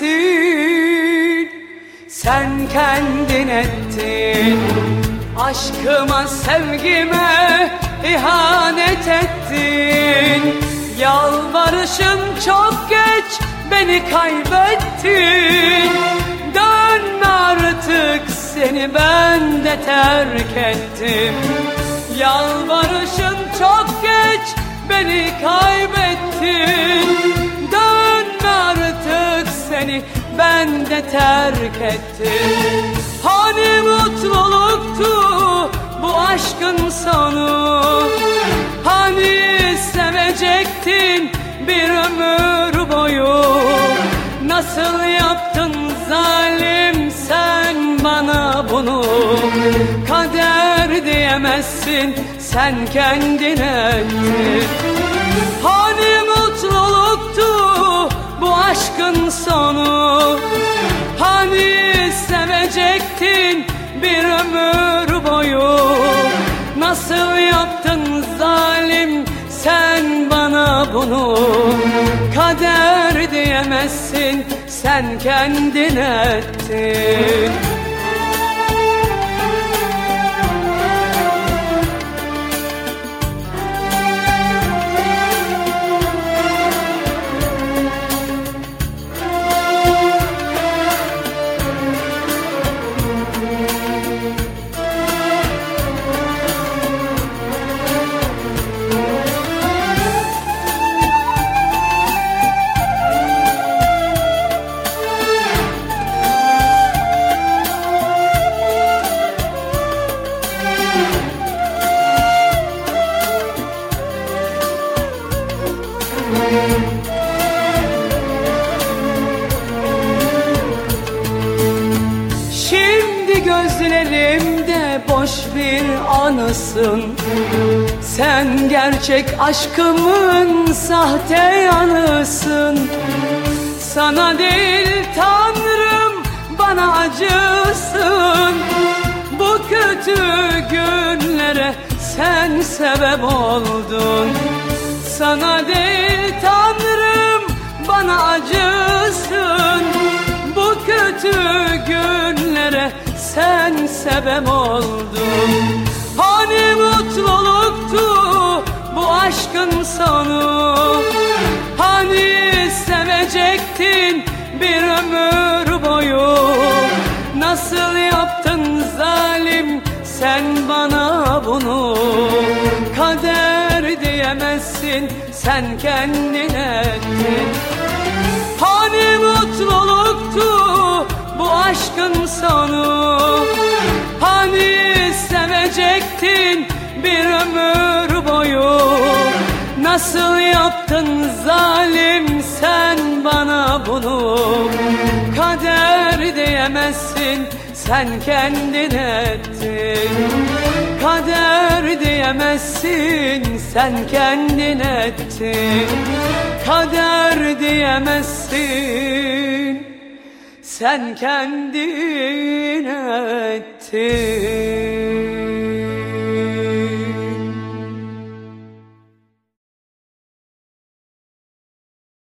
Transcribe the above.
diyemezsin Sen kendin ettin. Aşkıma sevgime ihanet ettin. Yalvarışım çok geç beni kaybettin. Dön artık seni ben de terk ettim. Yalvarışım çok geç beni kaybettin ben de terk ettim. Hani mutluluktu bu aşkın sonu? Hani sevecektin bir ömür boyu? Nasıl yaptın zalim sen bana bunu? Kader diyemezsin sen kendine Hani mutluluktu bu aşkın sonu sevecektin bir ömür boyu. Nasıl yaptın zalim sen bana bunu? Kader diyemezsin sen kendin ettin gözlerimde boş bir anısın. Sen gerçek aşkımın sahte yanısın Sana değil Tanrım bana acısın. Bu kötü günlere sen sebep oldun. Sana değil sen sebem oldun. Hani mutluluktu bu aşkın sonu? Hani sevecektin bir ömür boyu? Nasıl yaptın zalim sen bana bunu? Kader diyemezsin sen kendin ettin. Aşkın sonu. Hani sevecektin bir ömür boyu? Nasıl yaptın zalim sen bana bunu? Kader diyemezsin sen kendin ettin. Kader diyemezsin sen kendin ettin. Kader diyemezsin sen kendin ettin